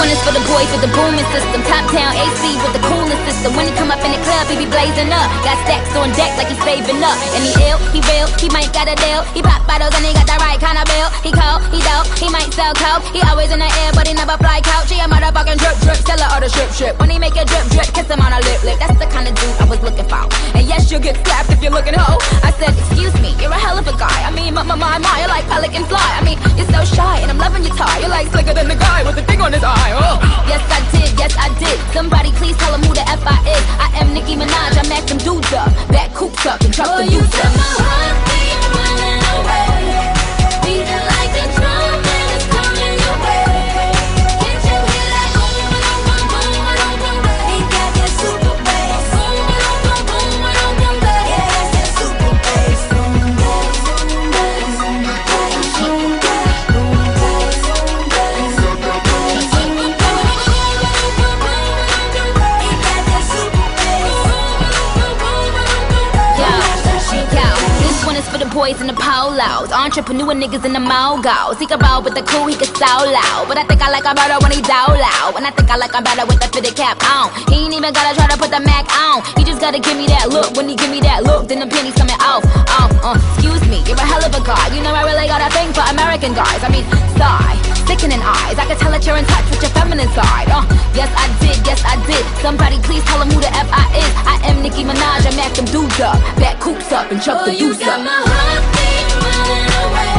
one is for the boys with the booming system. Top town AC with the coolest system. When he come up in the club, he be blazing up. Got stacks on deck like he's saving up. And he ill, he real, he might got a deal. He pop bottles and he got the right kind of bill. He cold, he dope, he might sell coke. He always in the air, but he never fly couch. He a motherfucking drip drip, seller or the strip strip. When he make a drip drip, kiss him on a lip lip. That's the kind of dude I was looking for. And yes, you'll get up Oh, the you youth set up. Boys in the polos. Entrepreneur niggas in the mogos. He can roll with the cool, he can so loud. But I think I like him better when he loud. And I think I like him better with the fitted cap on. He ain't even gotta try to put the Mac on. He just gotta give me that look. When he give me that look, then the pennies coming off. Off, uh, excuse me, you're a hell of a guy. You know I really got a thing for American guys. I mean, sigh, sickening eyes. I can tell that you're in touch with your feminine side. Uh, yes I did, yes I did. Somebody please tell him who the F I is. I am Nicki Minaj, I am them dudes up. Back coops up and chuck Oh, the you deuce got up. my heart beat running away.